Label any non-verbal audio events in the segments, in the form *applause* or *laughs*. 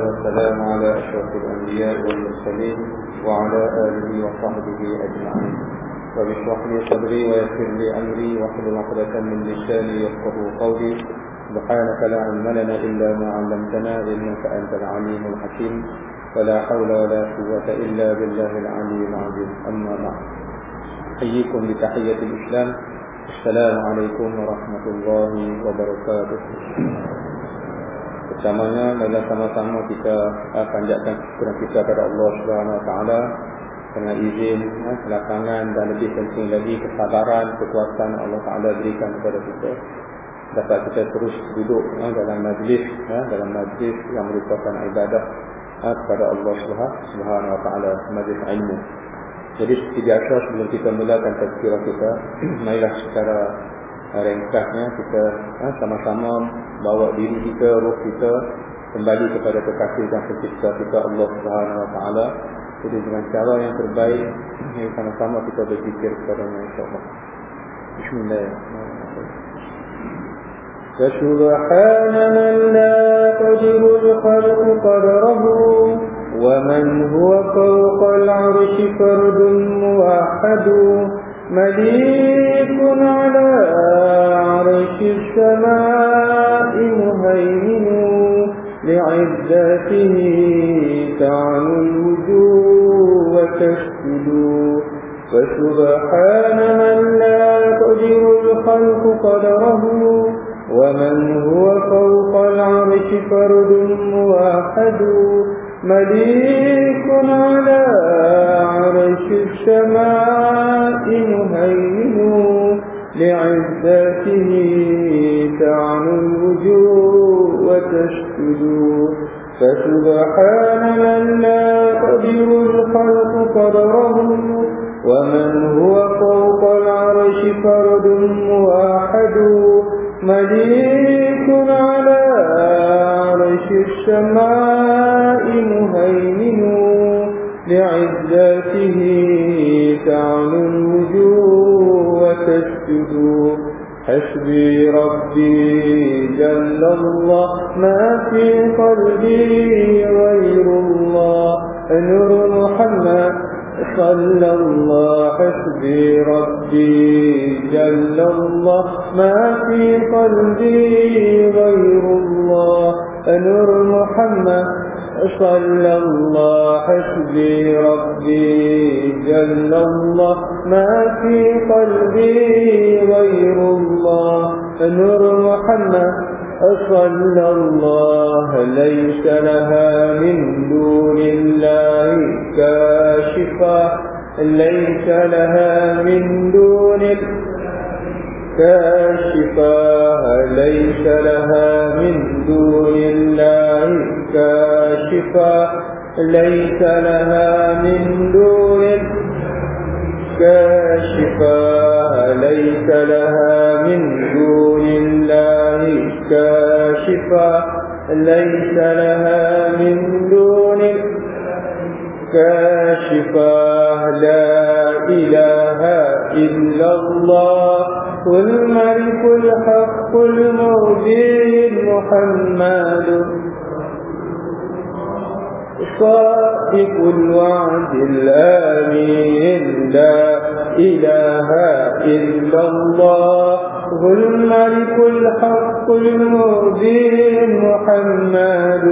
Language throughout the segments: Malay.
والسلام على أشرف الأنبياء والمرسلين وعلى آله وصحبه أجمعين. رب لي صدري ويسر لي أمري واحلل عقدة من لساني يفقه قولي. سبحانك لا علم لنا إلا ما علمتنا إنك أنت العليم الحكيم. ولا حول ولا قوة إلا بالله العلي العظيم. أما بعد. أحييكم بتحية الإسلام. السلام عليكم ورحمة الله وبركاته. Pertamanya adalah sama-sama kita panjatkan syukur kita kepada Allah Subhanahu Wa Taala dengan izin ya, kelakangan dan lebih penting lagi kesabaran kekuatan Allah Taala berikan kepada kita dapat kita terus duduk ya, dalam majlis ya, dalam majlis yang merupakan ibadah ya, kepada Allah Subhanahu Wa Taala majlis ilmu. Jadi seperti biasa sebelum kita mulakan tazkirah kita, *clears throat* marilah secara ringkasnya kita sama-sama bawa diri kita, roh kita kembali kepada kekasih dan pencipta kita Allah Subhanahu Wa Taala. Jadi dengan cara yang terbaik, *clears throat* sama-sama kita berzikir kepada Allah Insya-Allah. Bismillahirrahmanirrahim. فسبحان من لا تجر الخلق قدره ومن هو فوق العرش فرد موحد مليك على عرش السماء مهيمن لعزته تعلو الوجوه وتسجد فسبحان من لا تجر الخلق قدره ومن هو فوق العرش فرد موحد. مليك على عرش السماء بآياته تعمل الوجوه وتشتد فسبحان من الله ما في قلبي غير الله. نور محمد صلى الله حسبي ربي. جل الله ما في قلبي غير الله. نور محمد صلى الله حسبي ربي. جل الله ما في قلبي صلى الله ليس لها من دون الله كاشفة. ليس لها من دون كاشفة. ليس لها من دون الله كاشفة. ليس لها من دون كاشفة. ليس لها من دون كاشفة ليس لها من دون كاشفة. لا إله إلا الله والملك الحق المرجي محمد صادق الوعد الآمين لا إله إلا الله. هو الملك الحق المبين محمد.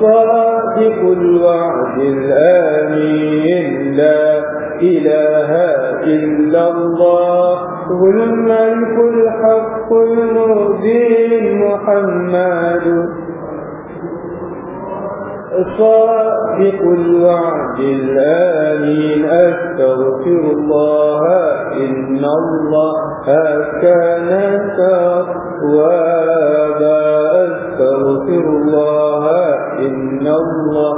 صادق الوعد الآمين. لا إله إلا الله. هو الملك الحق المبين محمد. صادق الوعد الآمين. أستغفر الله إن الله كان توابا. أستغفر الله إن الله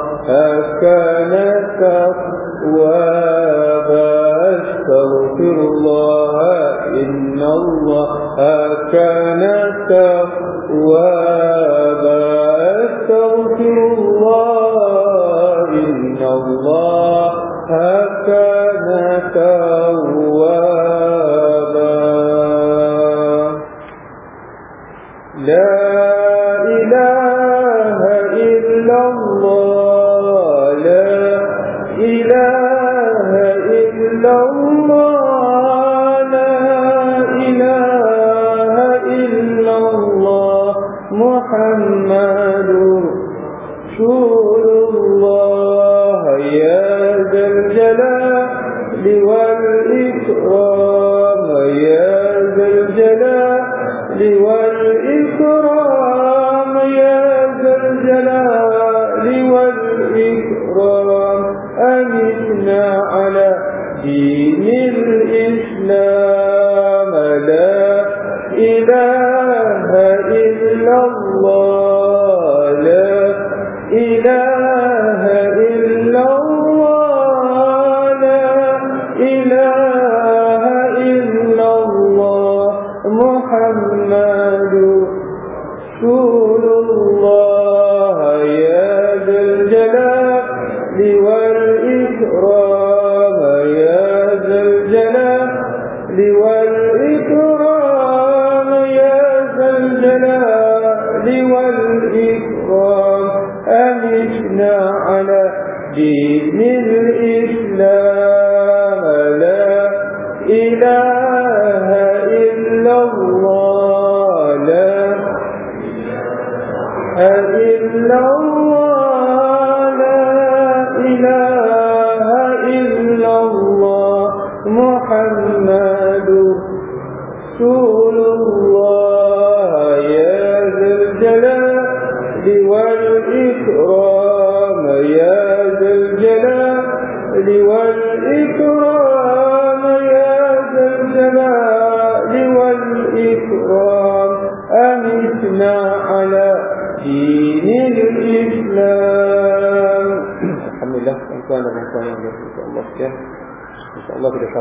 كان توابا. أستغفر الله إن الله كان توابا. من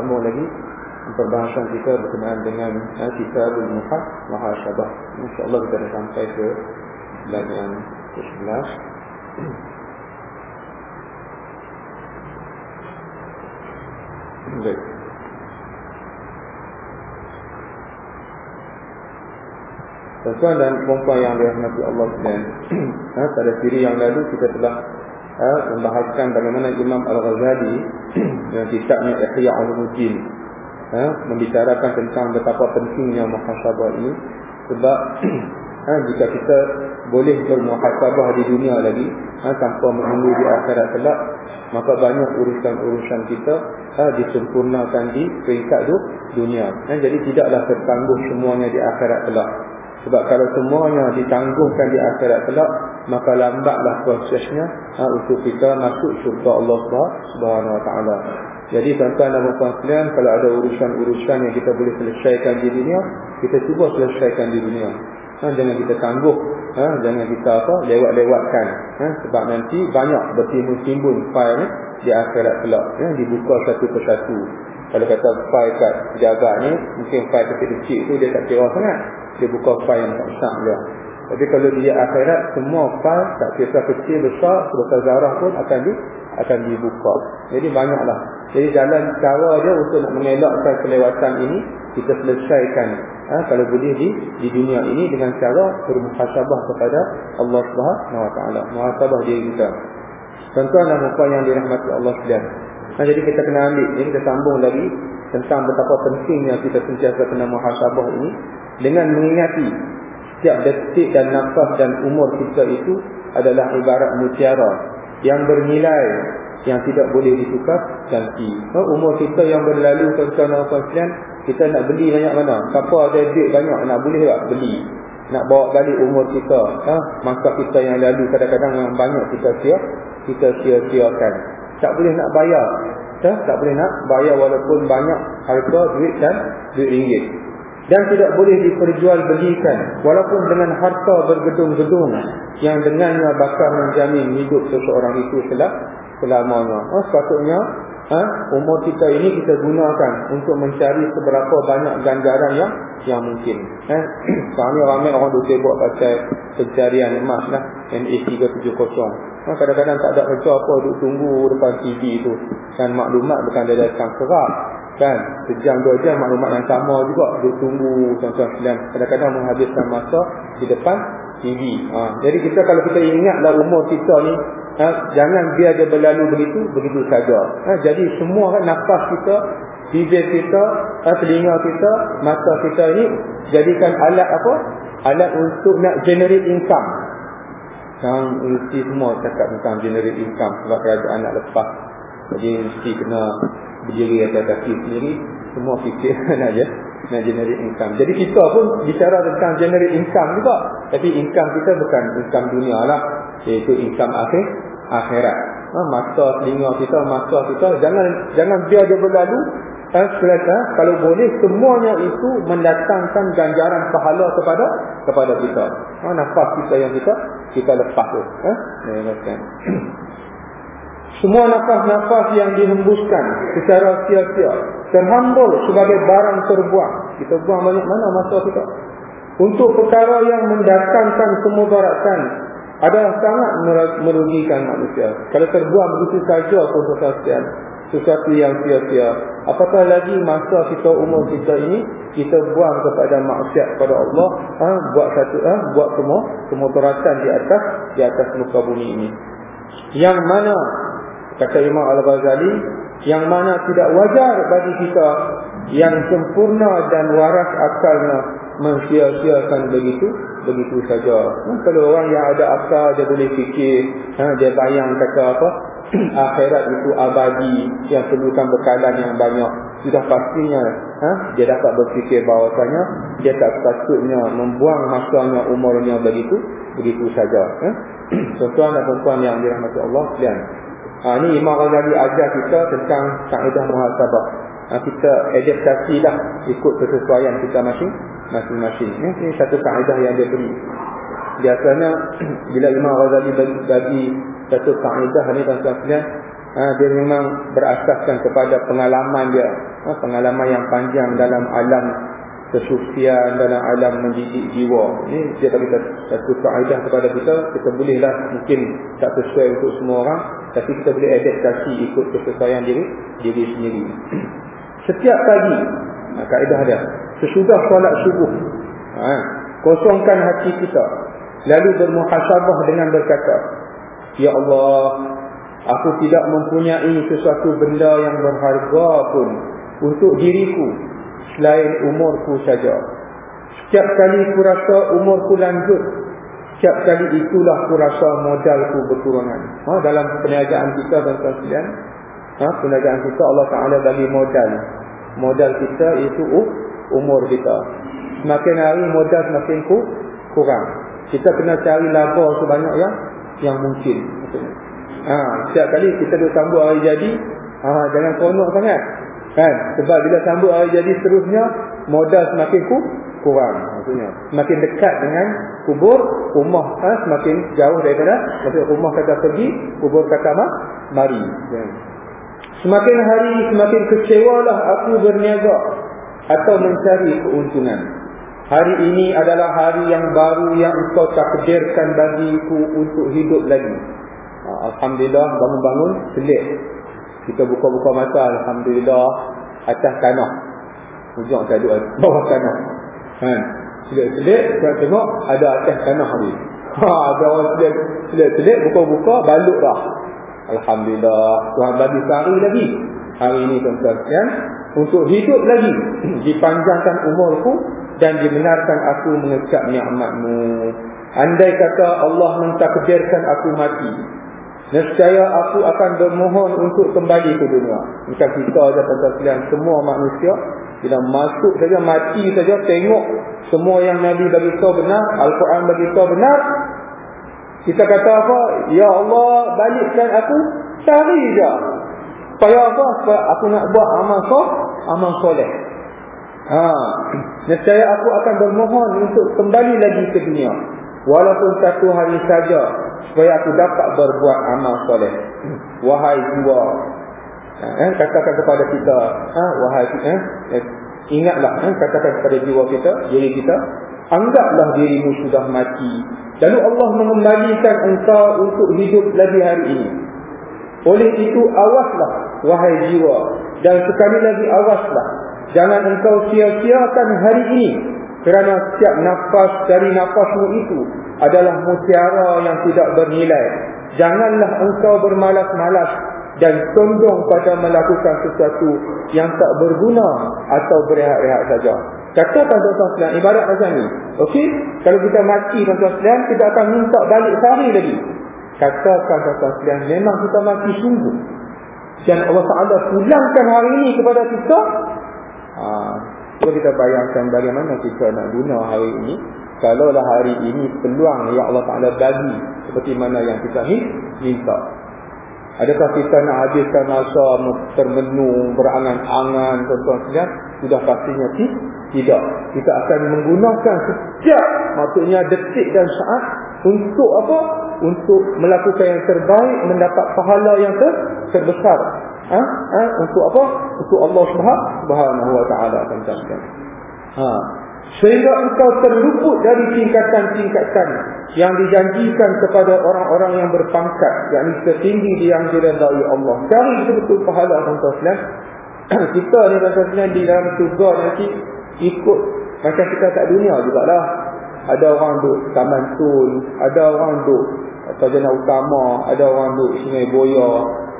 sambung lagi perbahasan kita berkenaan dengan uh, Kitabul Muhah Mahasabah. Insya-Allah kita dah sampai ke yang ke-11. Baik. Tuan-tuan dan puan yang dirahmati Allah sekalian. *clears throat* ha, pada siri yang lalu kita telah ha, membahaskan bagaimana Imam Al-Ghazali *clears throat* dalam kitabnya Ihya Ulumuddin. Ha, membicarakan tentang betapa pentingnya muhasabah ini. Sebab *clears throat* ha, jika kita boleh bermuhasabah di dunia lagi ha, tanpa menunggu di akhirat kelak maka banyak urusan-urusan kita ha, disempurnakan di peringkat du, dunia. Ha, jadi tidaklah tertangguh semuanya di akhirat kelak sebab kalau semuanya ditangguhkan di akhirat kelak maka lambatlah prosesnya ha, untuk kita masuk syurga Allah Subhanahu wa taala. Jadi tuan-tuan dan puan sekalian kalau ada urusan-urusan yang kita boleh selesaikan di dunia, kita cuba selesaikan di dunia. Ha, jangan kita tangguh, ha, jangan kita apa lewat-lewatkan. Ha, sebab nanti banyak bertimbun-timbun fail di akhirat kelak ya, dibuka satu persatu. Kalau kata fail kat jaga ni, mungkin fail kecil-kecil tu dia tak kira sangat. Dia buka fail yang besar juga. Tapi kalau dia akhirat, semua fail tak kira kecil, besar, sebesar zarah pun akan di akan dibuka. Jadi banyaklah. Jadi jalan cara dia untuk nak mengelakkan kelewatan ini, kita selesaikan. Ha, kalau boleh di, di dunia ini dengan cara bermuhasabah kepada Allah Taala. Muhasabah diri kita. Tuan-tuan dan puan yang dirahmati Allah sekalian. Nah, jadi kita kena ambil, jadi kita sambung lagi tentang betapa pentingnya kita sentiasa kena muhasabah ini dengan mengingati setiap detik dan nafas dan umur kita itu adalah ibarat mutiara yang bernilai yang tidak boleh ditukar ganti. So, umur kita yang berlalu tuan-tuan kita nak beli banyak mana? Siapa ada duit banyak nak boleh tak beli? Nak bawa balik umur kita, ha? masa kita yang lalu kadang-kadang yang banyak kita sia, kita sia-siakan. Tak boleh nak bayar. Ha? Tak boleh nak bayar walaupun banyak harga duit dan duit ringgit. Dan tidak boleh diperjualbelikan walaupun dengan harta bergedung-gedung yang dengannya bakal menjamin hidup seseorang itu selamanya. Oh, sepatutnya ha, umur kita ini kita gunakan untuk mencari seberapa banyak ganjaran yang yang mungkin. Ha? *clears throat* Sekarang ni ramai orang duk sibuk pasal pencarian emas lah. NA370. Ha, kadang-kadang tak ada kerja apa duk tunggu depan TV tu. Dan maklumat bukan dia datang kerap. Kan? Sejam dua jam maklumat yang sama juga duk tunggu. Kadang-kadang menghabiskan masa di depan TV. Ha. Jadi kita kalau kita ingatlah umur kita ni, ha, jangan biar dia berlalu begitu, begitu saja. Ha. Jadi semua kan nafas kita, bibir kita, ha, telinga kita, mata kita ini jadikan alat apa? Alat untuk nak generate income. Yang mesti semua cakap tentang generate income sebab kerajaan nak lepas. Jadi mesti kena berdiri atas kaki sendiri. Semua fikir *laughs* nak je nak generate income. Jadi kita pun bicara tentang generate income juga. Tapi income kita bukan income dunia lah. Iaitu income akhir, akhirat. Ha, masa telinga kita, masa kita. Jangan jangan biar dia berlalu. Ha, selesa, kalau boleh, semuanya itu mendatangkan ganjaran pahala kepada kepada kita. Ha, nafas kita yang kita kita lepas tu. Ha? *clears throat* Semua nafas-nafas yang dihembuskan secara sia-sia terhambur sebagai barang terbuang. Kita buang banyak mana masa kita? Untuk perkara yang mendatangkan kemudaratan adalah sangat merugikan manusia. Kalau terbuang begitu saja pun sesuatu sesuatu yang sia-sia. Apatah lagi masa kita umur kita ini kita buang kepada maksiat kepada Allah, ha, buat satu ha, buat semua kemudaratan di atas di atas muka bumi ini. Yang mana kata Imam Al-Ghazali yang mana tidak wajar bagi kita yang sempurna dan waras akalnya mensia-siakan begitu begitu saja. Ha, kalau orang yang ada akal dia boleh fikir, ha, dia bayang kata apa? *clears throat* akhirat itu abadi yang perlukan bekalan yang banyak. Sudah pastinya ha, dia dapat berfikir bahawasanya dia tak sepatutnya membuang masanya umurnya begitu begitu saja. Ha? *clears throat* Tuan-tuan dan puan yang dirahmati Allah sekalian. Ha, ini Imam Ghazali ajar kita tentang kaedah muhasabah. Ha, kita adaptasi dah ikut kesesuaian kita masing-masing. Ini, ini satu kaedah yang dia beri. Biasanya *clears throat* bila Imam Ghazali bagi, bagi satu kaedah ni tuan-tuan ha, dia memang berasaskan kepada pengalaman dia. Ha, pengalaman yang panjang dalam alam kesufian dalam alam mendidik jiwa. Ini dia bagi satu kaedah kepada kita. Kita bolehlah mungkin tak sesuai untuk semua orang. Tapi kita boleh adaptasi ikut kesesuaian diri diri sendiri. *clears throat* Setiap pagi, ha, kaedah dia. Sesudah solat subuh. Ha, kosongkan hati kita. Lalu bermuhasabah dengan berkata. Ya Allah, aku tidak mempunyai sesuatu benda yang berharga pun untuk diriku selain umurku saja. Setiap kali ku rasa umurku lanjut, setiap kali itulah ku rasa modalku berkurangan. Ha, dalam perniagaan kita dan sekalian, ha, perniagaan kita Allah Taala bagi modal. Modal kita itu uh, umur kita. Semakin hari modal semakin ku, kurang. Kita kena cari laba sebanyak yang yang mungkin. Ha, setiap kali kita duk sambut hari jadi, ha, jangan konok sangat. Kan? Sebab bila sambut hari jadi seterusnya modal semakin ku, kurang maksudnya. Semakin dekat dengan kubur, rumah ha? semakin jauh daripada maksud rumah kata pergi, kubur kata mah mari. Kan? Semakin hari semakin kecewalah aku berniaga atau mencari keuntungan. Hari ini adalah hari yang baru yang engkau takdirkan bagiku untuk hidup lagi. Ha, Alhamdulillah bangun-bangun selit kita buka-buka mata Alhamdulillah Atas tanah Ujung saya bawah tanah kan? Selit-selit Kita tengok ada atas tanah ni ha, Ada orang selit-selit Buka-buka balik dah Alhamdulillah Tuhan bagi sehari lagi Hari ini tuan-tuan? Untuk hidup lagi *clears throat* Dipanjangkan umurku Dan dibenarkan aku mengecap ni'matmu Andai kata Allah mentakdirkan aku mati Nescaya aku akan bermohon untuk kembali ke dunia. Bukan kita saja tuan sekalian, semua manusia bila masuk saja mati saja tengok semua yang Nabi bagi tahu benar, Al-Quran bagi tahu benar. Kita kata apa? Ya Allah, balikkan aku cari je. Supaya apa? Supaya aku nak buat amal soleh, amal soleh. Ha, nescaya aku akan bermohon untuk kembali lagi ke dunia. Walaupun satu hari saja supaya aku dapat berbuat amal soleh. Wahai jiwa, eh, katakan kepada kita, eh, wahai eh, eh, ingatlah, eh, katakan kepada jiwa kita, diri kita, anggaplah dirimu sudah mati. Lalu Allah mengembalikan engkau untuk hidup lagi hari ini. Oleh itu awaslah, wahai jiwa, dan sekali lagi awaslah, jangan engkau sia-siakan hari ini kerana setiap nafas dari nafasmu itu adalah mutiara yang tidak bernilai. Janganlah engkau bermalas-malas dan condong pada melakukan sesuatu yang tak berguna atau berehat-rehat saja. Katakan tuan-tuan sekalian, ibarat macam ni. Okey? Kalau kita mati tuan-tuan sekalian, kita akan minta balik sehari lagi. Katakan tuan-tuan sekalian, memang kita mati sungguh. Dan Allah Ta'ala pulangkan hari ini kepada kita. Ha, kalau kita bayangkan bagaimana kita nak guna hari ini. Kalaulah hari ini peluang yang Allah Ta'ala bagi. Seperti mana yang kita minta. Adakah kita nak habiskan masa termenung, berangan-angan, tuan-tuan? Sudah pastinya tidak. Kita akan menggunakan setiap, maksudnya detik dan saat untuk apa? Untuk melakukan yang terbaik, mendapat pahala yang ter terbesar. Ha? Ha? Untuk apa? Untuk Allah Subhanahu Wa Taala Ha. Sehingga engkau terluput dari tingkatan-tingkatan yang dijanjikan kepada orang-orang yang berpangkat. Yang tertinggi yang diredai Allah. Cari betul-betul pahala tuan-tuan *coughs* Kita ni tuan-tuan di dalam surga nanti ikut macam kita kat dunia jugalah. Ada orang duduk Taman Tun, ada orang duduk Sarjana Utama, ada orang duduk Sungai Boya.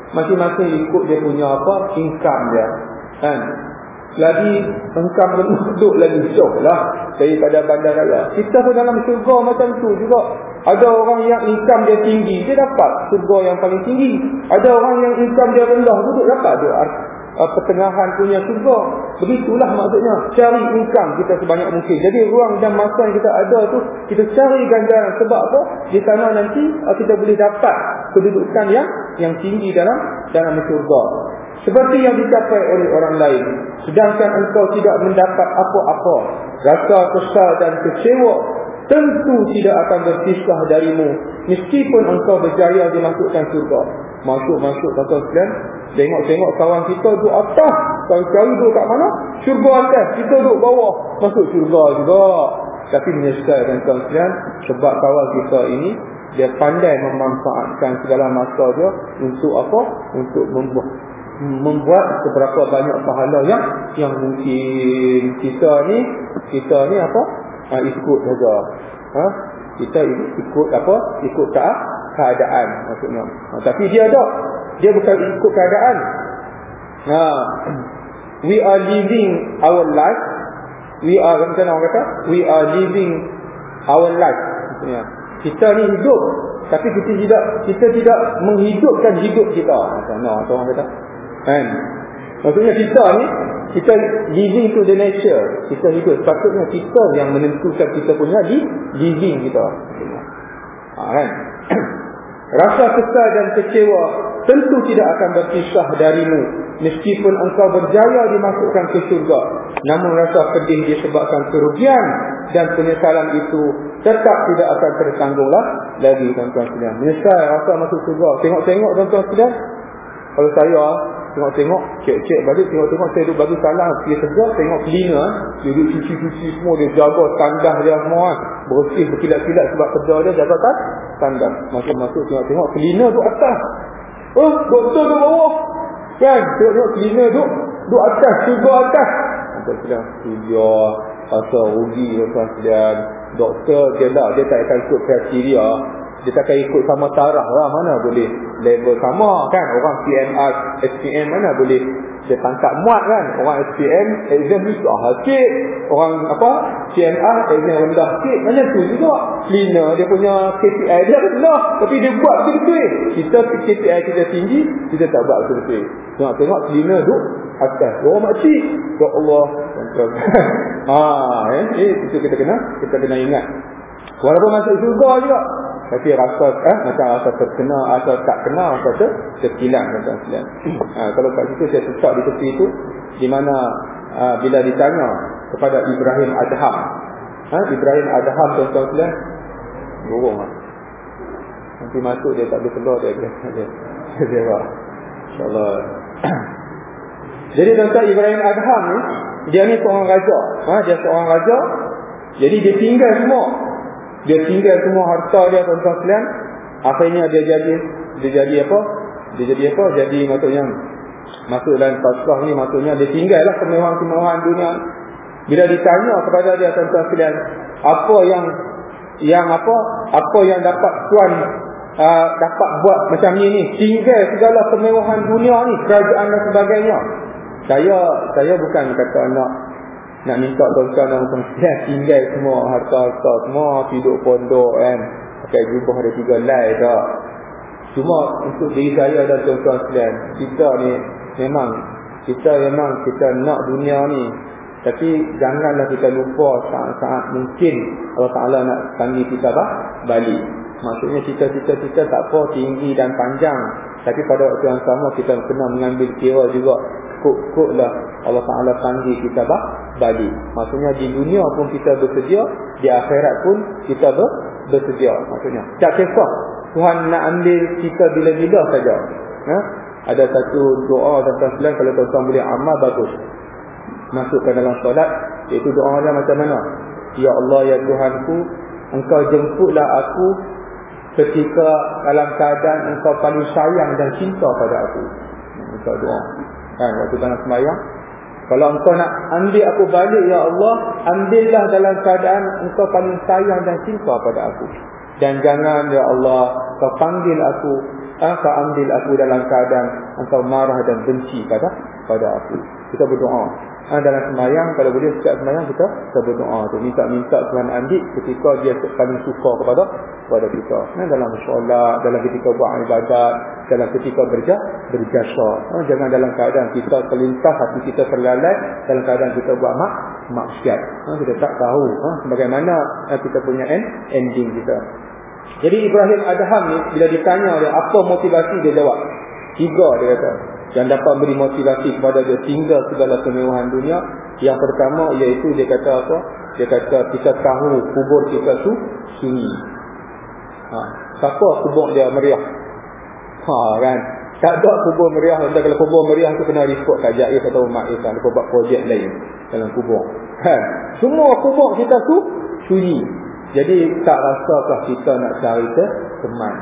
Masing-masing ikut dia punya apa? Income dia. Kan? Lagi income duduk lagi syok lah daripada bandar raya. Kita pun dalam surga macam tu juga. Ada orang yang income dia tinggi, dia dapat surga yang paling tinggi. Ada orang yang income dia rendah, duduk dapat dia uh, pertengahan punya surga. Begitulah maksudnya. Cari income kita sebanyak mungkin. Jadi ruang dan masa yang kita ada tu, kita cari ganjaran. Sebab apa? Di sana nanti uh, kita boleh dapat kedudukan yang yang tinggi dalam dalam surga. Seperti yang dicapai oleh orang lain. Sedangkan engkau tidak mendapat apa-apa. Rasa kesal dan kecewa tentu tidak akan berpisah darimu. Meskipun engkau berjaya dimasukkan surga. Masuk-masuk tuan-tuan sekalian. Tengok-tengok kawan kita duduk atas. Kawan cari duduk kat mana? Syurga atas. Kita duduk bawah. Masuk syurga juga. Tapi menyesal tuan-tuan sekalian. Sebab kawan kita ini. Dia pandai memanfaatkan segala masa dia. Untuk apa? Untuk membuat membuat seberapa banyak pahala yang yang mungkin kita ni kita ni apa ha, ikut saja ha? kita ikut apa ikut tak keadaan. Maksudnya ha, tapi dia tak. Dia bukan ikut keadaan. Ha. We are living our life. We are macam orang kata? We are living our life. Maksudnya kita ni hidup tapi kita tidak kita tidak menghidupkan hidup kita. Macam mana orang kata? Kan? Maksudnya kita ni kita living to the nature. Kita hidup. Sepatutnya kita yang menentukan kita punya living kita. Ha, kan Rasa kesal dan kecewa tentu tidak akan berpisah darimu meskipun engkau berjaya dimasukkan ke surga. Namun rasa pedih disebabkan kerugian dan penyesalan itu tetap tidak akan tertanggunglah lagi tuan-tuan sekalian. Menyesal rasa masuk surga. Tengok-tengok tuan-tuan sekalian. Kalau saya tengok-tengok, cek-cek balik, tengok-tengok saya duduk bagi salam, dia kerja, tengok cleaner, dia duduk cuci-cuci semua, dia jaga tandah dia semua, bersih, berkilat-kilat sebab kerja dia, jaga kan? Tandah. Masuk-masuk, tengok-tengok, cleaner duduk atas. Oh, doktor duduk bawah. Kan? Tengok-tengok, cleaner duduk, duduk atas, juga atas. Ada sedang studio, pasal rugi, pasal doktor, dia tak, dia tak akan ikut kriteria dia takkan ikut sama tarah lah mana boleh level sama kan? Orang PMR SPM mana boleh? Dia tangkap muat kan? Orang SPM exam susah sikit. Orang apa? PMR exam rendah sikit. Macam tu juga? Cleaner dia punya KPI dia rendah. Tapi dia buat betul-betul. Kita KPI kita tinggi kita tak buat betul-betul. Tengok-tengok cleaner duduk atas orang makcik. Ya Allah. Ha, *laughs* eh, eh, itu kita kena kita kena ingat. Walaupun masuk surga juga tapi rasa eh, macam rasa terkena atau tak kena rasa ter, terkilang macam sekalian. Ha, *clears throat* kalau kat situ saya tetap di tepi itu di mana ha, bila ditanya kepada Ibrahim Adham. Ha, Ibrahim Adham tuan-tuan sekalian. Burung lah. Nanti masuk dia tak boleh keluar *laughs* dia. Dia dia. dia InsyaAllah. *clears throat* Jadi tuan-tuan Ibrahim Adham ni. Dia ni seorang raja. Ha, dia seorang raja. Jadi dia tinggal semua dia tinggal semua harta dia tuan-tuan sekalian. Akhirnya dia jadi? Dia jadi apa? Dia jadi apa? Jadi maksudnya masuk dalam pasrah ni maksudnya dia tinggal lah kemewahan-kemewahan dunia. Bila ditanya kepada dia tuan-tuan sekalian apa yang yang apa? Apa yang dapat tuan uh, dapat buat macam ni ni? Tinggal segala kemewahan dunia ni kerajaan dan sebagainya. Saya saya bukan kata nak nak minta tuan-tuan dan tuan-tuan *laughs* tinggal semua harta-harta. Semua hidup pondok kan? Pakai jubah ada tiga lai tak? Cuma untuk diri saya dan tuan-tuan sekalian kita ni memang kita memang kita nak dunia ni. Tapi janganlah kita lupa saat-saat mungkin Allah Ta'ala nak panggil kita balik. Maksudnya cita-cita kita tak apa tinggi dan panjang. Tapi pada waktu yang sama kita kena mengambil kira juga. Kuk-kuk lah Allah Ta'ala panggil kita bah, balik. Maksudnya di dunia pun kita bersedia. Di akhirat pun kita ber, bersedia. Maksudnya. Tak kisah. Tuhan nak ambil kita bila-bila saja. Ha? Ada satu doa tentang selain kalau tuan-tuan boleh amal bagus masukkan dalam solat iaitu doa macam mana ya Allah ya Tuhanku engkau jemputlah aku ketika dalam keadaan engkau paling sayang dan cinta pada aku. Engkau doa. Kan waktu tengah semayang kalau engkau nak ambil aku balik ya Allah ambillah dalam keadaan engkau paling sayang dan cinta pada aku. Dan jangan ya Allah kau panggil aku engkau ambil aku dalam keadaan engkau marah dan benci pada pada aku. Kita berdoa. Ha, dalam semayang kalau boleh setiap semayang kita kita berdoa minta-minta Tuhan ambil ketika dia paling suka kepada kepada kita. Ha, dalam solat dalam ketika buat ibadat dalam ketika berja berjasa. Ha, jangan dalam keadaan kita terlintas hati kita terlalai dalam keadaan kita buat mak maksiat. Ha, kita tak tahu ha, bagaimana ha, kita punya end, ending kita jadi Ibrahim Adham ni bila ditanya dia apa motivasi dia jawab? Tiga dia kata. Yang dapat beri motivasi kepada dia tinggal segala kemewahan dunia yang pertama iaitu dia kata apa? Dia kata kita tahu kubur kita tu sunyi. Ha. siapa kubur dia meriah? Ha kan? Tak ada kubur meriah entah kalau kubur meriah tu kena report kat Jais atau Mak Isan dia buat projek lain dalam kubur. Kan? Semua kubur kita tu sunyi jadi tak rasakah kita nak cari teman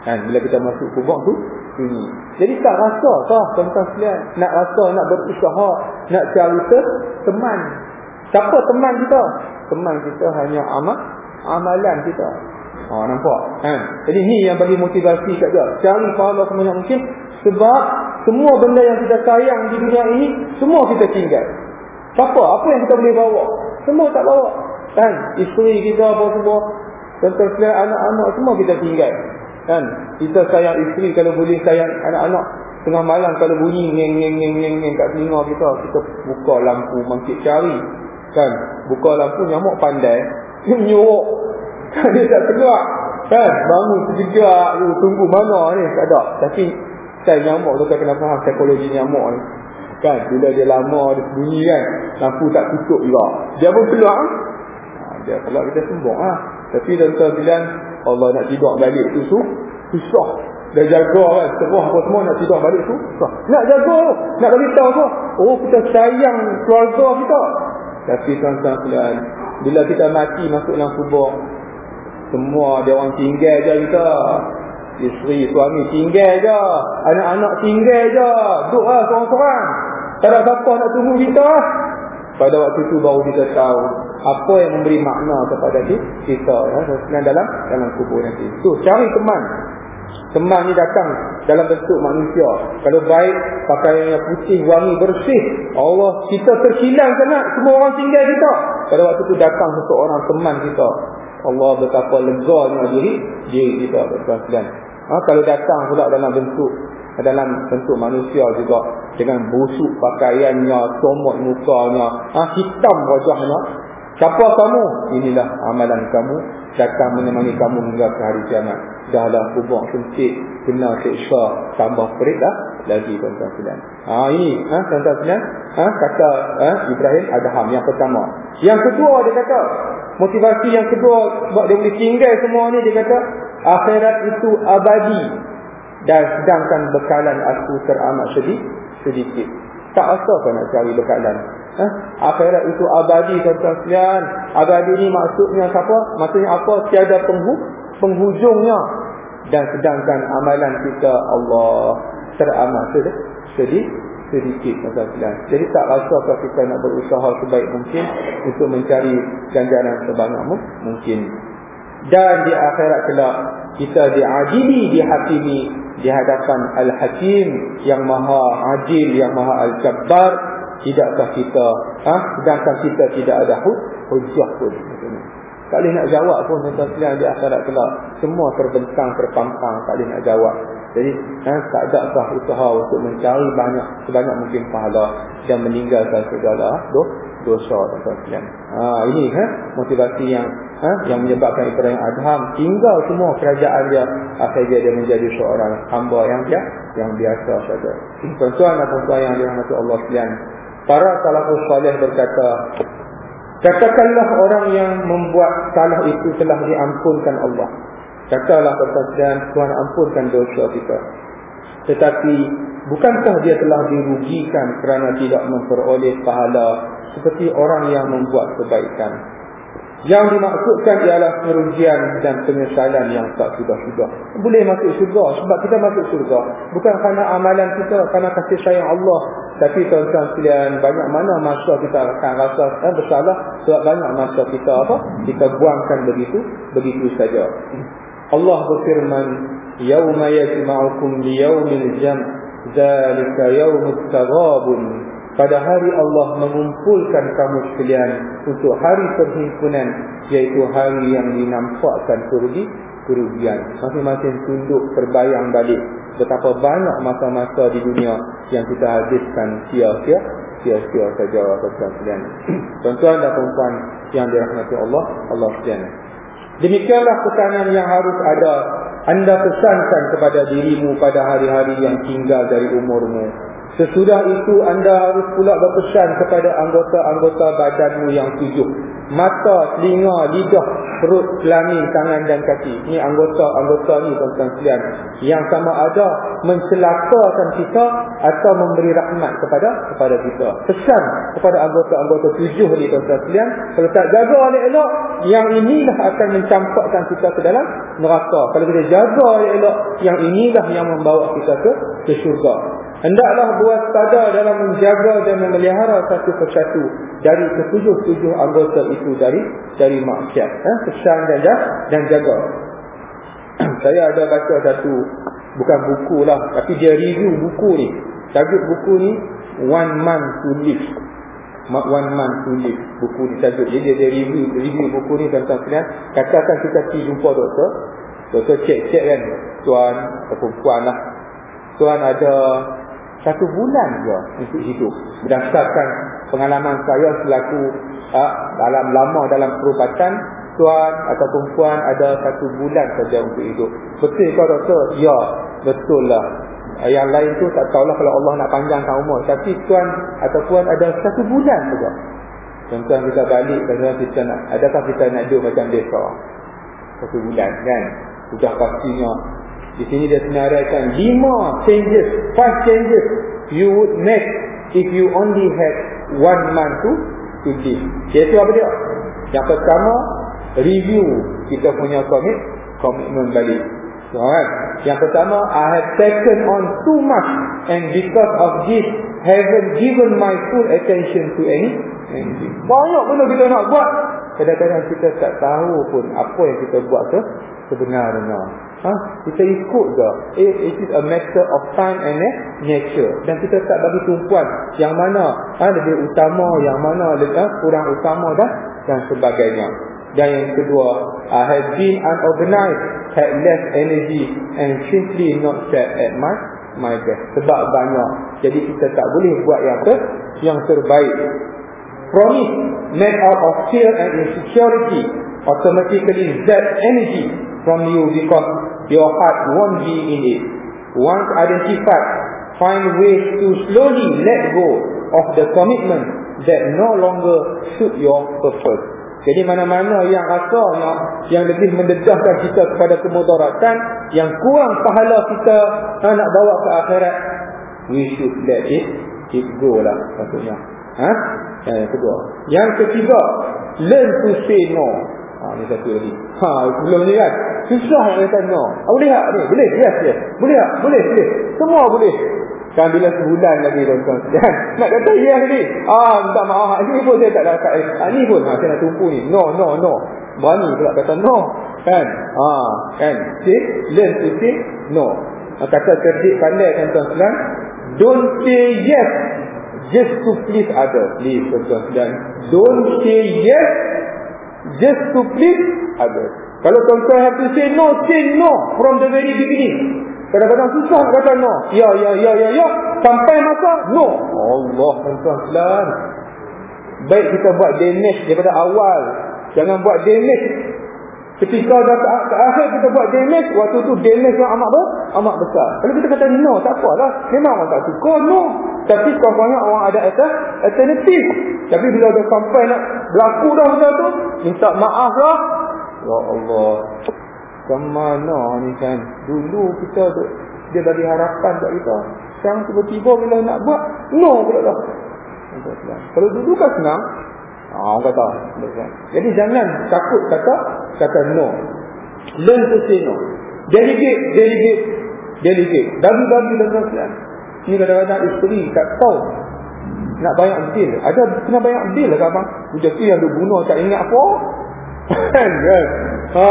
kan bila kita masuk kubur tu sunyi jadi tak rasa tah tuan-tuan sekalian nak rasa nak berusaha nak cari teman. Siapa teman kita? Teman kita hanya amal amalan kita. Ha nampak? Ha. Jadi ni yang bagi motivasi kat dia. Cari pahala sebanyak mungkin sebab semua benda yang kita sayang di dunia ini semua kita tinggal. Siapa? Apa yang kita boleh bawa? Semua tak bawa. Kan? Isteri kita apa semua. Sekalian anak-anak semua kita tinggal. Kan? Kita sayang isteri kalau boleh sayang anak-anak. Tengah malam kalau bunyi ngeng ngeng ngeng ngeng ngeng kat telinga kita, kita buka lampu mangkit cari. Kan? Buka lampu nyamuk pandai. *laughs* Dia menyuruk. Dia tak keluar. Kan? Bangun sekejap. Tunggu mana ni? Tak ada. Tapi saya nyamuk tu kena faham psikologi nyamuk ni. Kan? Bila dia lama, dia bunyi kan. Lampu tak tutup juga. Dia pun keluar. Ha, dia keluar kita sembong lah. Tapi tuan-tuan bilang Allah nak tidur balik tu su, susah. Dah jaga kan, sebuah apa semua nak tidur balik tu, susah. Nak jaga tu, nak bagi tahu apa? Oh, kita sayang keluarga kita. Tapi tuan-tuan sekalian, bila kita mati masuk dalam kubur, semua dia orang tinggal je kita. Isteri, suami tinggal je. Anak-anak tinggal je. Duduk lah seorang-seorang. Tak ada siapa nak tunggu kita. Pada waktu itu baru kita tahu apa yang memberi makna kepada kita ya dalam dalam kubur nanti. Tu cari teman. Teman ni datang dalam bentuk manusia. Kalau baik pakaiannya putih, wangi, bersih. Allah kita terkilang sangat semua orang tinggal kita. Pada waktu itu datang seseorang teman kita. Allah betapa leganya diri diri kita berkasihan. Ha, kalau datang pula dalam bentuk dalam bentuk manusia juga dengan busuk pakaiannya, comot mukanya, ha, hitam wajahnya, Siapa kamu? Inilah amalan kamu datang menemani kamu hingga ke hari kiamat. Dahlah kubur sempit, kena seksa, tambah perit lah lagi tuan-tuan sekalian. Ha ini, ha tuan-tuan sekalian, ha kata ha, Ibrahim Adham yang pertama. Yang kedua dia kata, motivasi yang kedua sebab dia boleh tinggal semua ni dia kata, akhirat itu abadi dan sedangkan bekalan aku teramat sedih sedikit. Tak asal kau nak cari bekalan. Ha? Akhirat itu abadi tuan-tuan sekalian. Abadi ni maksudnya apa? Maksudnya apa? Tiada penghu penghujungnya. Dan sedangkan amalan kita Allah teramat sedih, sedih sedikit masa sekalian. Jadi tak rasa kita nak berusaha sebaik mungkin untuk mencari ganjaran sebanyak mungkin. Dan di akhirat kelak kita diadili, dihakimi di hadapan Al-Hakim yang maha adil, yang maha Al-Jabbar. Tidakkah kita, ha? sedangkan kita tidak ada hujah pun. Tak boleh nak jawab pun sekalian di akhirat kelak. Semua terbentang, terpampang, tak boleh nak jawab. Jadi ha, tak ada sah usaha untuk mencari banyak sebanyak mungkin pahala dan meninggalkan segala do, dosa tuan sekalian. Ha, ini ha, motivasi yang ha, yang menyebabkan Ibrahim Adham tinggal semua kerajaan dia akhirnya dia menjadi seorang hamba yang dia yang biasa saja. Tuan-tuan dan puan yang dirahmati Allah sekalian. Para salafus salih berkata, katakanlah orang yang membuat salah itu telah diampunkan Allah. Katalah persaksian Tuhan ampunkan dosa kita. Tetapi bukankah dia telah dirugikan kerana tidak memperoleh pahala seperti orang yang membuat kebaikan. Yang dimaksudkan ialah kerugian dan penyesalan yang tak sudah-sudah. Boleh masuk surga sebab kita masuk surga. Bukan kerana amalan kita, kerana kasih sayang Allah. Tapi tuan-tuan sekalian, banyak mana masa kita akan rasa eh, bersalah. Sebab banyak masa kita apa? Kita buangkan begitu, begitu saja. Allah berfirman yauma yajma'ukum liyaumil jam' zalika yaumut taghabun. Pada hari Allah mengumpulkan kamu sekalian untuk hari perhimpunan yaitu hari yang dinampakkan kerugi kerugian. Masing-masing tunduk terbayang balik betapa banyak masa-masa di dunia yang kita habiskan sia-sia sia-sia saja tuan-tuan sekalian tuan-tuan dan puan yang dirahmati Allah Allah sekalian Demikianlah pesanan yang harus ada anda pesankan kepada dirimu pada hari-hari yang tinggal dari umurmu. Sesudah itu anda harus pula berpesan kepada anggota-anggota badanmu yang tujuh. Mata, telinga, lidah, perut, kelamin, tangan dan kaki. Ini anggota-anggota ni tuan-tuan sekalian. Yang sama ada mencelakakan kita atau memberi rahmat kepada kepada kita. Pesan kepada anggota-anggota tujuh ni tuan-tuan sekalian. Kalau tak jaga elok-elok, yang inilah akan mencampakkan kita ke dalam neraka. Kalau kita jaga elok-elok, yang inilah yang membawa kita ke, ke syurga. Hendaklah buat dalam menjaga dan memelihara satu persatu dari ketujuh-tujuh anggota itu dari dari maksiat. Eh? Kesan dan, dan jaga. *clears throat* Saya ada baca satu, bukan buku lah, tapi dia review buku ni. Tajuk buku ni, One Month to Live. One Month to Live. Buku ni tajuk. Jadi dia, dia review, review buku ni tentang sekalian. Katakan kita pergi jumpa doktor. Doktor cek-cek kan, tuan ataupun puan lah. Tuan ada satu bulan je untuk hidup. Berdasarkan pengalaman saya selaku uh, dalam lama dalam perubatan tuan atau perempuan ada satu bulan saja untuk hidup. Betul ke doktor? ya betul lah. Yang lain tu tak tahulah kalau Allah nak panjangkan umur. Tapi tuan atau puan ada satu bulan saja. Tuan-tuan kita balik dan kita nak adakah kita nak hidup macam desa satu bulan kan? Sudah pastinya di sini dia senaraikan lima changes, five changes you would make if you only had one month to to live. Iaitu apa dia? Yang pertama, review kita punya komit, komitmen balik. So, kan? Yang pertama, I have taken on too much and because of this, haven't given my full attention to any. Banyak benda kita nak buat. Kadang-kadang kita tak tahu pun apa yang kita buat ke sebenarnya. Ha? Kita ikut ke? It, it is a matter of time and nature. Dan kita tak bagi tumpuan yang mana ha, lebih utama, yang mana lebih, ha, kurang utama dan, dan sebagainya. Dan yang kedua, I have been unorganized, had less energy and simply not set at my my best. Sebab banyak. Jadi kita tak boleh buat yang ter, yang terbaik. Promise made out of fear and insecurity automatically that energy from you because your heart won't be in it. Once identified, find ways to slowly let go of the commitment that no longer suit your purpose. Jadi mana-mana yang rasa yang, yang lebih mendedahkan kita kepada kemudaratan, yang kurang pahala kita nak bawa ke akhirat, we should let it, it go lah maksudnya. Ha? Yang kedua. Yang ketiga, learn to say no. Ha, ni satu lagi. Ha, belum ni kan. Susah nak kata no. Ha, boleh tak ni? Boleh. Yes, yes. Boleh tak? Boleh, boleh. Semua boleh. Kan bila sebulan lagi tuan-tuan *laughs* kan? Nak kata ya ni Ah minta maaf Ini pun saya tak dapat ah, Ini pun ha, saya nak tumpu ni No no no Berani pula kata no Kan ah, Kan See Learn to say no Kata cerdik pandai tuan-tuan Don't say yes Just to please others Please tuan-tuan Don't say yes Just to please others Kalau tuan-tuan have to say no Say no From the very beginning Kadang-kadang susah kata no. Ya, ya, ya, ya, ya. Sampai masa, no. Allah, tuan-tuan. Baik kita buat damage daripada awal. Jangan buat damage. Ketika dah ke, akhir kita buat damage, waktu tu damage yang amat amat besar. Kalau kita kata no, tak apalah. Memang orang tak suka, no. Tapi kawan-kawan orang ada alternatif. Tapi bila dah sampai nak berlaku dah benda tu, minta maaf lah. Ya Allah. Kemana ni kan Dulu kita tu Dia bagi harapan kat kita Sekarang tiba-tiba bila nak buat No pula dah Kalau dulu kan senang Ah, kata. Jadi jangan takut kata Kata no. Learn to say no. Delegate Delegate Delegate. Bagi-bagi dan kasihan Ini kadang-kadang isteri tak tahu Nak bayar bil. Ada kena bayar bil lah abang Macam tu yang bunuh tak ingat apa? Kan kan? Ha,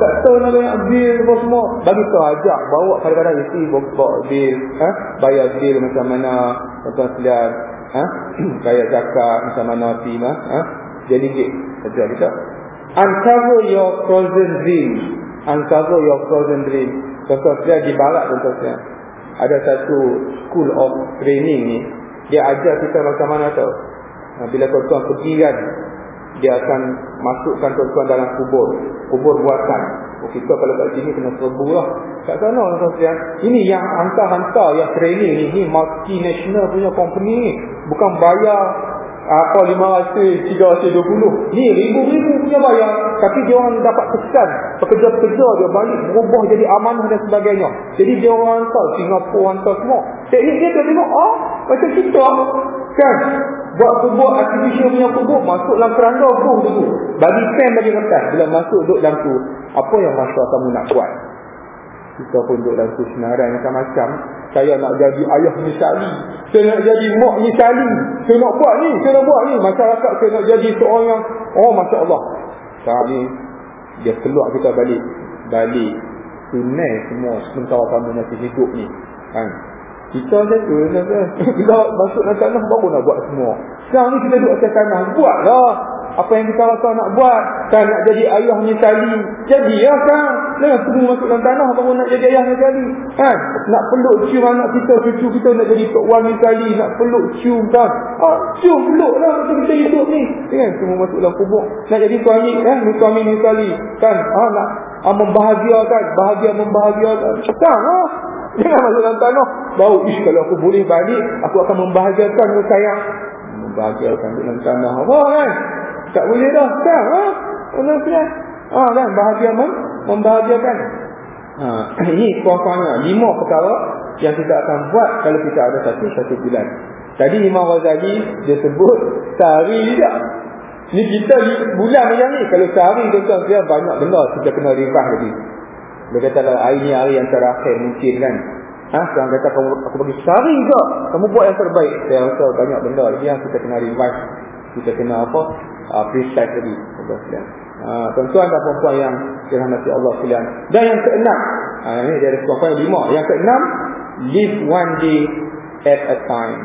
tak tahu nak banyak bil apa semua. Bagi tu ajak bawa kadang-kadang isi bawa bil, ha? Bayar bil macam mana tuan sekalian, ha? *clears throat* Bayar zakat macam mana pi mah, ha? Delegate saja kita. Uncover your frozen dream. Uncover your frozen dream. Tuan sekalian di barat tuan sekalian. Ada satu school of training ni, dia ajar kita macam mana tahu. Ha, bila tuan-tuan pergi kan dia akan masukkan tuan-tuan dalam kubur kubur buatan oh, kita kalau kat sini kena serbu lah. Kat sana tuan-tuan. Ini yang hantar-hantar yang training ni. Ini multinational punya company ni. Bukan bayar apa tiga ratus, dua puluh. Ni ribu-ribu punya bayar. Tapi dia orang dapat kesan pekerja-pekerja dia balik berubah jadi amanah dan sebagainya. Jadi dia orang hantar Singapura hantar semua. Teknik dia dia tengok oh macam kita kan? Buat kubur artificial punya kubur masuk dalam keranda buh tu bagi pen bagi kertas. Bila masuk duduk dalam tu apa yang masa kamu nak buat? Kita pun duduk dalam tu senarai macam-macam. Saya nak jadi ayah misali. Saya nak jadi mak misali. Saya nak buat ni saya nak buat ni. Masyarakat saya nak jadi seorang yang oh Masya Allah sekarang ni dia keluar kita balik. Balik tunai semua sementara kamu masih hidup ni. Kan kita macam tu *laughs* Bila masuk dalam tanah baru nak buat semua. Sekarang ni kita duduk atas tanah Buatlah. Apa yang kita rasa nak buat Kan nak jadi ayah ni kali Jadi ya kan Jangan tunggu masuk dalam tanah Baru nak jadi ayah ni kali Kan? Nak peluk cium anak kita Cucu kita nak jadi tok wang ni Nak peluk cium kan ah, Cium peluk lah Macam kita hidup ni. Kan? Semua masuk dalam kubur. Nak jadi suami kan? Ni suami ni kali Kan? Ah, Nak ah, Membahagiakan. Bahagia membahagiakan. Kan ah Jangan masuk dalam tanah Baru ish kalau aku boleh balik Aku akan membahagiakan sayang Membahagiakan dalam tanah Apa kan tak boleh dah. Kan? Ha? Boleh siap. Ha, kan? Bahagia mem membahagiakan. Ha, *clears throat* ini puan-puannya. Lima perkara yang kita akan buat kalau kita ada satu satu bulan. Tadi Imam Ghazali dia sebut sehari tidak. Ni kita bulan macam ni. Kalau sehari dia banyak benda kita kena rivah lagi. Dia kata lah hari ni hari yang terakhir mungkin kan. Ha, sekarang kata kamu, aku bagi sehari juga. Kamu buat yang terbaik. Saya rasa banyak benda lagi yang kita kena rivah. Kita kena apa? uh, precise tadi uh, tuan-tuan dan perempuan yang dirahmati Allah sekalian dan yang keenam uh, ini dia ada perempuan yang lima yang keenam live one day at a time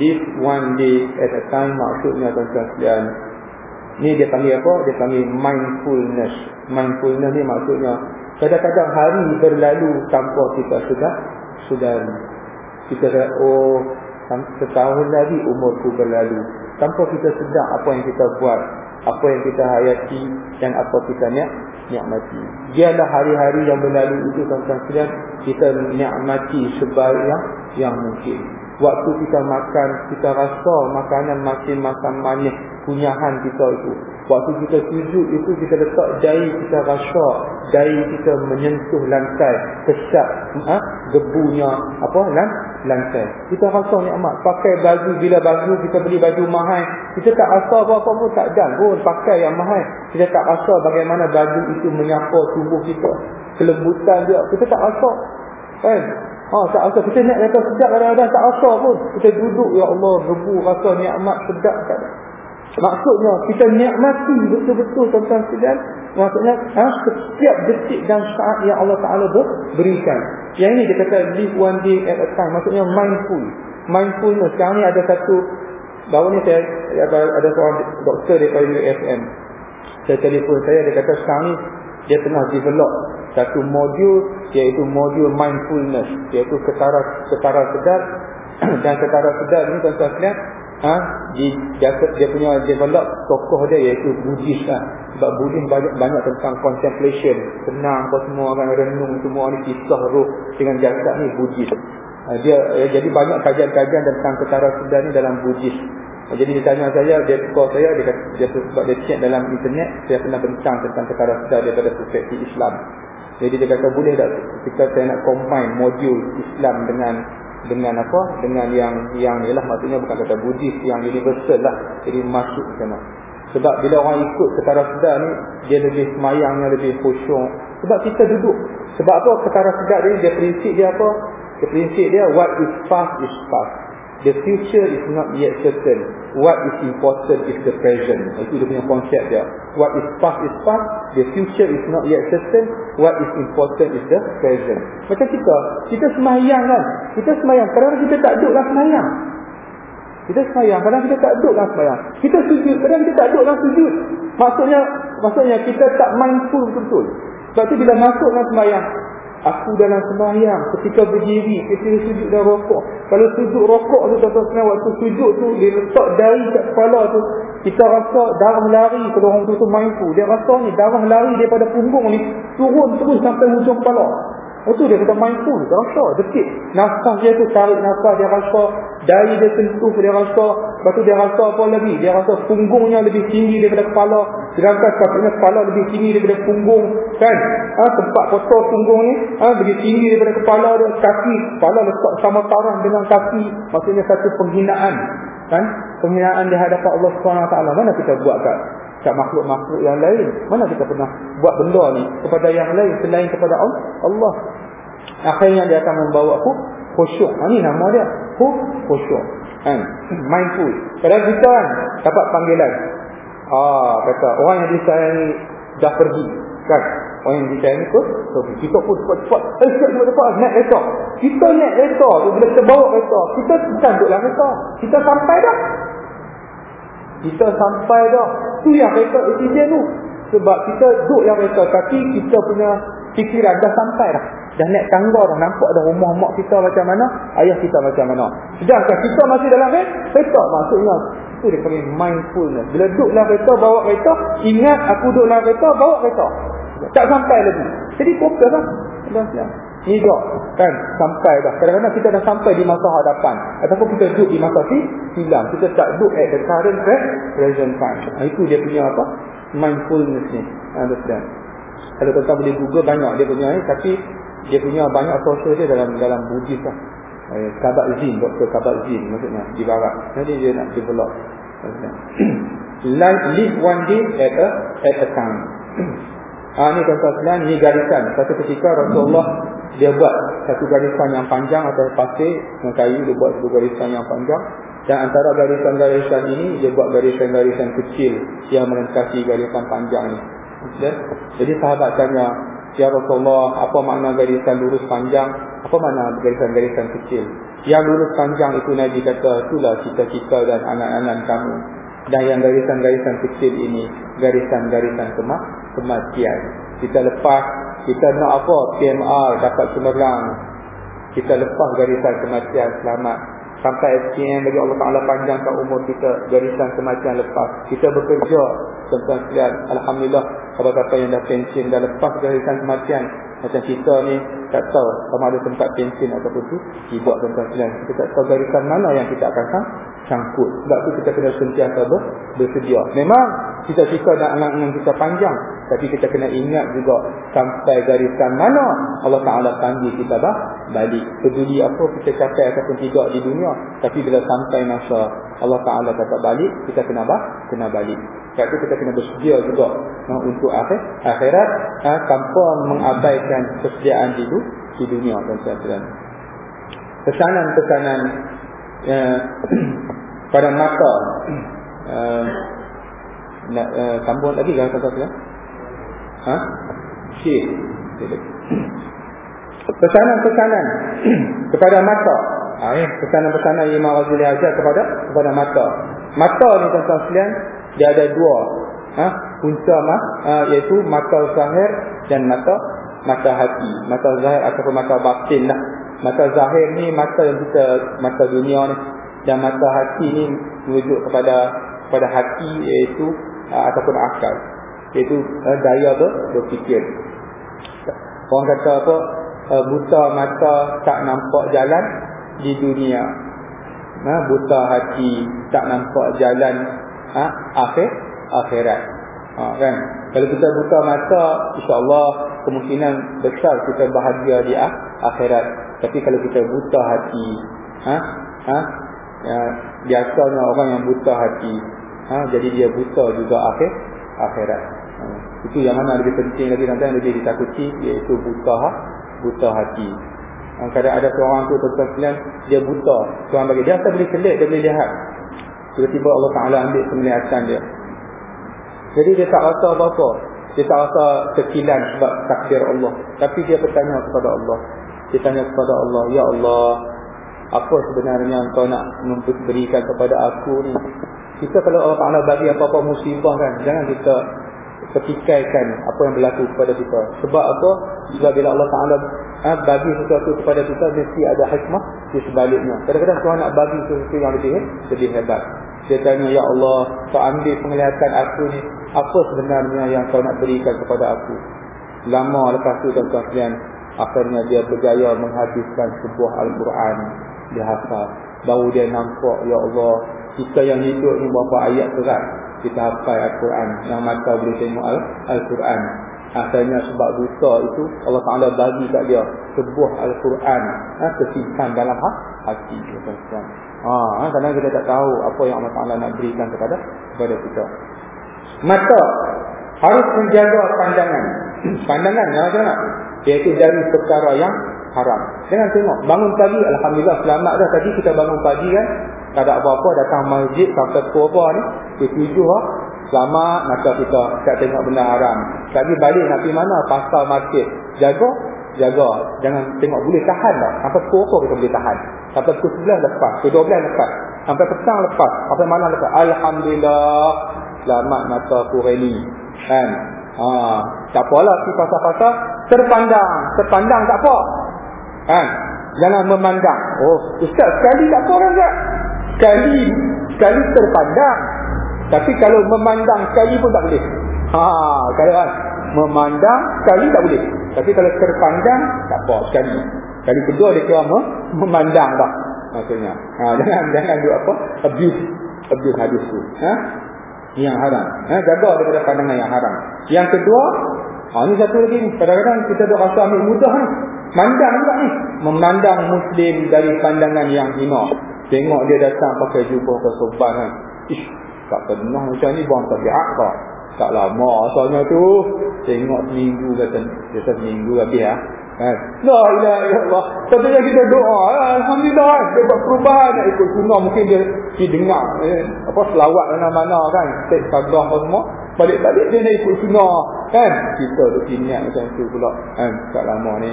live one day at a time maksudnya tuan-tuan sekalian ni dia panggil apa? Dia panggil mindfulness. Mindfulness ni maksudnya kadang-kadang hari berlalu tanpa kita sudah sudah kita dah oh setahun lagi umurku berlalu. Tanpa kita sedar apa yang kita buat apa yang kita hayati dan apa kita niat nikmati dialah hari-hari yang berlalu itu tuan-tuan sekalian kita nikmati sebaik yang yang mungkin waktu kita makan kita rasa makanan makin makan manis punyahan kita itu. Waktu kita sujud itu kita letak jari kita rasa jari kita menyentuh lantai kesat ha? gebunya apa lan lantai. Kita rasa nikmat. Pakai baju bila baju kita beli baju mahal. Kita tak rasa apa-apa pun tak dan pun pakai yang mahal. Kita tak rasa bagaimana baju itu menyapa tubuh kita. Kelembutan dia kita tak rasa. Kan ha, tak rasa kita nak rasa sedap kadang-kadang tak rasa pun. Kita duduk ya Allah rebu rasa nikmat sedap tak ada. Maksudnya kita nikmati betul-betul tentang sedap. Maksudnya ha, setiap detik dan saat yang Allah Taala berikan. Yang ini dia kata live one day at a time. Maksudnya mindful. Mindfulness. Sekarang ni ada satu baru ni saya ada, ada seorang doktor daripada UFM. Saya telefon saya dia kata sekarang ni dia tengah develop satu modul iaitu modul mindfulness iaitu ketara ketara sedar *clears throat* dan ketara sedar ni tuan-tuan sekalian ha, dia, dia punya develop tokoh dia iaitu Buddhist lah. sebab Buddhist banyak, banyak tentang contemplation tenang apa semua kan renung semua ni kisah roh dengan jasad ni Buddhist ha, dia ya, jadi banyak kajian-kajian tentang ketara sedar ni dalam Buddhist jadi dia tanya saya, dia call saya, dia, kata, dia sebab dia check dalam internet, saya pernah bincang tentang perkara sedar daripada perspektif Islam. Jadi dia kata boleh tak ketika saya nak combine modul Islam dengan dengan apa? Dengan yang yang ialah maksudnya bukan kata Buddhis yang universal lah. Jadi masuk ke sana. Sebab bila orang ikut perkara sedar ni, dia lebih semayangnya, lebih khusyuk. Sebab kita duduk. Sebab apa perkara sedar ni, dia prinsip dia apa? Dia prinsip dia, what is past is past. The future is not yet certain. What is important is the present. Itu dia punya konsep dia. What is past is past. The future is not yet certain. What is important is the present. Macam kita, kita semayang kan? Kita semayang. Kadang kita tak duduklah semayang. Kita semayang. Kadang kita tak duduklah semayang. Kita sujud. Kadang kita tak duduklah sujud. Maksudnya, maksudnya kita tak mindful betul-betul. Sebab tu bila masuk dalam semayang, Aku dalam sembahyang ketika berdiri, ketika sujud dan rokok. Kalau sujud rokok tu tuan-tuan waktu sujud tu dia letak dari kat kepala tu, kita rasa darah lari kalau orang tu tu mindful. Dia rasa ni darah lari daripada punggung ni turun terus sampai hujung kepala. Itu dia kata mindful, dia rasa detik. Nafas dia tu tarik nafas, dia rasa dari dia sentuh, dia rasa. Lepas tu dia rasa apa lagi? Dia rasa punggungnya lebih tinggi daripada kepala. Sedangkan katanya kepala lebih tinggi daripada punggung. Kan? Ha, tempat kotor punggung ni ha, lebih tinggi daripada kepala dan kaki. Kepala letak sama tarah dengan kaki. Maksudnya satu penghinaan. Kan? Penghinaan di hadapan Allah SWT. Mana kita buat kat kat makhluk-makhluk yang lain. Mana kita pernah buat benda ni kepada yang lain selain kepada Allah. Akhirnya dia akan membawa aku khusyuk. Ha, ni nama dia. Khusyuk. Kan? *clears throat* Mindful. Kadang kita kan dapat panggilan. Ah, kata orang yang disayangi dah pergi. Kan? Orang yang disayangi pun so, kita pun cepat-cepat. Eh, cepat-cepat. Naik kereta. Kita naik kereta tu bila kita bawa kereta. Kita bukan duduk dalam kereta. Kita sampai dah. Kita sampai dah. Tu yang kereta oksigen tu. Sebab kita duduk yang kereta. Tapi kita punya fikiran dah sampai dah. Dah naik tangga dah. Nampak dah rumah mak kita macam mana. Ayah kita macam mana. Sedangkan kita masih dalam kereta. Maksudnya. Itu dia panggil mindfulness. Bila duduk dalam kereta, bawa kereta. Ingat aku duduk dalam kereta, bawa kereta. Tak sampai lagi. Jadi fokus lah. Dah siap. Ni dok kan sampai dah. Kadang-kadang kita dah sampai di masa hadapan ataupun kita duduk di masa silam. Kita tak duduk at the current present time. Ha, itu dia punya apa? Mindfulness ni. Understand? Kalau tuan boleh google banyak dia punya ni tapi dia punya banyak source dia dalam dalam Buddhis lah. Eh, Kabat Zin, Dr. Kabat Zin maksudnya di barat. Nanti dia nak develop. *clears throat* Live one day at a at a time. *clears throat* Ah ni tuan-tuan ni garisan. Satu ketika Rasulullah dia buat satu garisan yang panjang atau pasir dengan kayu dia buat satu garisan yang panjang dan antara garisan-garisan ini dia buat garisan-garisan kecil yang melengkapi garisan panjang ni. Jadi sahabat tanya, Ya Rasulullah, apa makna garisan lurus panjang? Apa makna garisan-garisan kecil? Yang lurus panjang itu Nabi kata, itulah cita-cita dan anak-anak kamu. Dan yang garisan-garisan kecil ini, garisan-garisan kematian. Kita lepas kita nak apa? PMR dapat cemerlang. Kita lepas garisan kematian selamat. Sampai SPM bagi Allah Ta'ala panjangkan umur kita garisan kematian lepas. Kita bekerja tentang sekalian. Alhamdulillah kata-kata yang dah pension dah lepas garisan kematian macam kita ni tak tahu sama ada tempat pension ataupun tu tidak tentang sekalian. Kita tak tahu garisan mana yang kita akan sangkut sebab tu kita kena sentiasa bersedia. Memang kita cita dan anak-anak kita panjang tapi kita kena ingat juga sampai garisan mana Allah Ta'ala panggil kita bah, balik. Peduli apa kita capai ataupun tidak di dunia. Tapi bila sampai masa Allah Ta'ala kata balik, kita kena bah, kena balik. Sebab itu kita kena bersedia juga nah, untuk akhir, akhirat ha, tanpa mengabaikan kesediaan di, di dunia. Dan Pesanan-pesanan uh, *clears throat* pada mata uh, nak uh, sambung lagi kan saya? Ha? Pesanan-pesanan *clears throat* kepada mata. Ha, ya. Pesanan-pesanan Imam Razuli Hajar kepada kepada mata. Mata ni tuan-tuan sekalian, dia ada dua. Ha? Punca mah, ha, iaitu mata zahir dan mata mata hati. Mata zahir ataupun mata batin lah. Mata zahir ni mata yang kita, mata dunia ni. Dan mata hati ni merujuk kepada kepada hati iaitu uh, ataupun akal. Iaitu uh, daya tu berfikir. Orang kata apa? Uh, buta mata tak nampak jalan di dunia. Uh, buta hati tak nampak jalan uh, akhir akhirat. Uh, kan? Kalau kita buta mata, insya-Allah kemungkinan besar kita bahagia di akhirat. Tapi kalau kita buta hati, ha? Ha? Ya, biasanya orang yang buta hati, ha? jadi dia buta juga akhir akhirat. Ha? Itu yang mana lebih penting lagi nanti lebih ditakuti iaitu buta buta hati. Ha, kadang ada seorang tu tuan dia buta. Tuhan bagi dia tak boleh kelik, dia boleh lihat. Tiba-tiba Allah Taala ambil penglihatan dia. Jadi dia tak rasa apa-apa. Dia tak rasa kekilan sebab takdir Allah. Tapi dia bertanya kepada Allah. Dia tanya kepada Allah, Ya Allah, apa sebenarnya kau nak memberikan kepada aku ni? Kita kalau Allah Ta'ala bagi apa-apa musibah kan, jangan kita petikaikan apa yang berlaku kepada kita. Sebab apa? Sebab bila Allah Ta'ala ha, bagi sesuatu kepada kita, mesti ada hikmah di sebaliknya. Kadang-kadang Tuhan nak bagi sesuatu yang lebih, lebih hebat. Dia tanya, Ya Allah, kau ambil penglihatan aku ni, apa sebenarnya yang kau nak berikan kepada aku? Lama lepas tu, tuan-tuan akhirnya dia berjaya menghabiskan sebuah Al-Quran. Dia hafal. Baru dia nampak, Ya Allah, kita yang hidup ni berapa ayat berat. Kita hafal Al-Quran. Yang mata boleh tengok Al-Quran. Akhirnya sebab buta itu, Allah Ta'ala bagi kat dia sebuah Al-Quran. Ha, kesimpan dalam hati. Tuan-tuan. Ha, karena kita tak tahu apa yang Allah Taala nak berikan kepada kepada kita. Mata harus menjaga pandangan. *clears throat* pandangan ya jangan. Iaitu dari perkara yang haram. Jangan tengok bangun pagi alhamdulillah selamat dah tadi kita bangun pagi kan. Tak ada apa-apa datang masjid sampai pukul apa ni? Pukul tujuh lah. Selamat mata kita. Tak tengok benda haram. Tadi balik nak pergi mana? Pasar market. Jaga? Jaga. Jangan tengok boleh tahan tak sampai pukul kita boleh tahan? Sampai pukul 11 lepas. Pukul 12 lepas. Sampai petang lepas. Sampai malam lepas. Alhamdulillah. Selamat mata aku rally. Kan? Ha, tak apalah si pasal-pasal terpandang. Terpandang tak apa. Kan? Jangan memandang. Oh ustaz sekali tak apa kan sekali sekali terpandang. Tapi kalau memandang sekali pun tak boleh. Ha, kalau kan? Memandang sekali tak boleh. Tapi kalau terpandang tak apa sekali. Kali kedua dia kira memandang tak? Maksudnya. Ha, *laughs* jangan jangan buat apa? Abuse. Abuse hadis tu. Ha? yang haram. Ha? jaga daripada pandangan yang haram. Yang kedua ha, ni satu lagi kadang-kadang kita dah rasa ambil mudah ni. Mandang juga ni. Memandang muslim dari pandangan yang hina tengok dia datang pakai jubah ke sobat kan ish tak pernah macam ni buang tabiat kau tak lama asalnya tu Tengok seminggu kata Biasa seminggu habis ya. Kan? La ilaha illallah. Tapi kita doa, alhamdulillah dia buat perubahan nak ikut sunnah mungkin dia dia dengar eh, apa selawat mana-mana kan. Tek sadah apa semua. Balik-balik dia nak ikut sunnah kan. Kita tu niat macam tu pula kan. Tak lama ni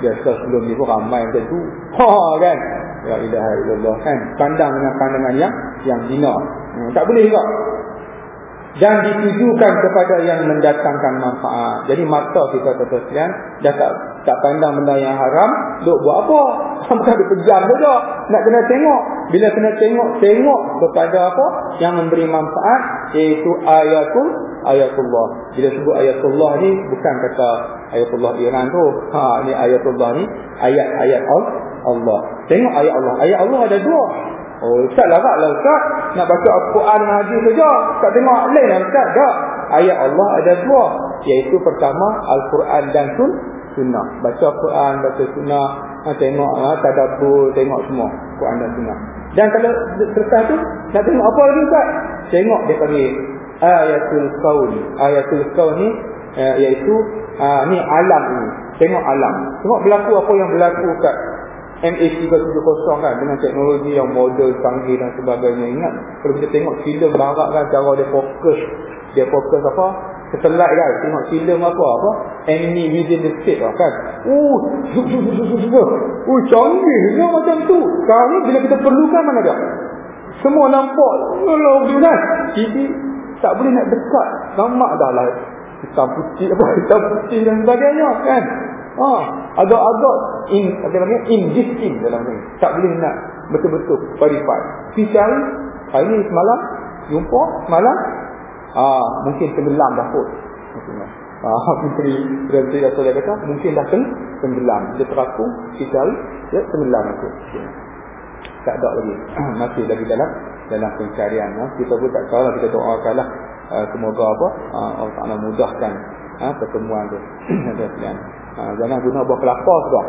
biasa sebelum ni pun ramai macam tu. Ha kan. Ya ilaha illallah kan. Pandang dengan pandangan yang yang zina. Hmm, tak boleh juga dan ditujukan kepada yang mendatangkan manfaat. Jadi mata kita teruskan dah tak, tak pandang benda yang haram, duk buat apa? *laughs* Sampai ada pejam saja. Nak kena tengok. Bila kena tengok, tengok kepada apa? Yang memberi manfaat iaitu ayatul ayatullah. Bila sebut ayatullah ni bukan kata ayatullah Iran tu. Ha ni ayatullah ni ayat-ayat Allah. Tengok ayat Allah. Ayat Allah ada dua. Oh, Ustaz tak lah Ustaz. Nak baca Al-Quran dan Hadis saja. Tak tengok lain lah Ustaz. Tak. Ayat Allah ada dua. Iaitu pertama Al-Quran dan Sun Sunnah. Baca Al-Quran, baca Sunnah. Ha, tengok ha, Tadabur, tengok semua. Al-Quran dan Sunnah. Dan kalau selesai tu, nak tengok apa lagi Ustaz? Tengok dia panggil Ayatul Qawl. Ayatul Qawl ni uh, iaitu uh, ni alam ni. Tengok alam. Tengok berlaku apa yang berlaku kat MA370 kan dengan teknologi yang model canggih dan sebagainya. Ingat kalau kita tengok filem barat kan cara dia fokus dia fokus apa? Setelah kan tengok filem apa apa? Enemy within the state lah, kan. Uh uh canggih dia macam tu. Sekarang bila kita perlukan mana dia? Semua nampak kalau kan. TV tak boleh nak dekat. Nampak dah lah hitam putih apa hitam putih dan sebagainya kan ha agak-agak in apa namanya indistinct dalam ni. Tak boleh nak betul-betul verify. Si cari hari ni semalam jumpa semalam ah mungkin tenggelam dah kot. Ah menteri Menteri Rasul kata mungkin dah tenggelam. Dia terakung si cari dia tenggelam kot. Tak ada lagi. *clears throat* Masih lagi dalam dalam pencarian ha? kita pun tak tahu lah kita doakanlah uh, semoga apa uh, Allah Taala mudahkan uh, pertemuan tu *clears throat* uh, jangan guna buah kelapa sudah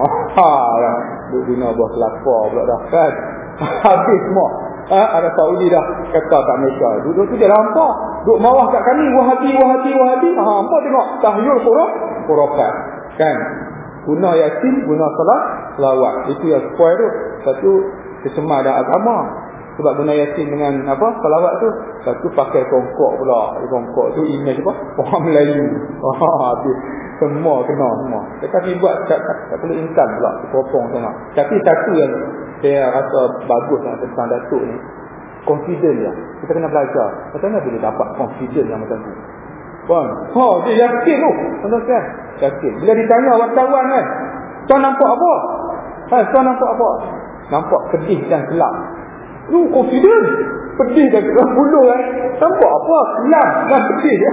ha lah guna buah kelapa pula dah kan? *laughs* Habis semua. Ha, ada Saudi dah kata kat Malaysia. Duduk tu dia nampak. Duduk mawah kat kami wahati wahati wahati ha apa tengok. Tahyul qur'an qur'an kan? Guna yasin guna salat selawat. Itu yang spoil tu. Satu kecemar dah agama sebab guna yasin dengan apa salawat tu satu pakai kongkok pula kongkok tu image apa *laughs* orang Melayu ha *laughs* tu semua kena semua tetapi buat tak, tak, tak perlu insan pula potong sana tapi satu yang saya rasa bagus lah tentang datuk ni confident dia kita kena belajar macam mana boleh dapat confident yang macam tu Puan, ha, dia yakin tu. Tuan-tuan, yakin. Bila ditanya wartawan kan, tuan nampak apa? Ha, tuan nampak apa? Nampak sedih dan gelap. Lu confident. Pedih dah keras bulu kan. Nampak apa? Kelam. Kan pedih ya.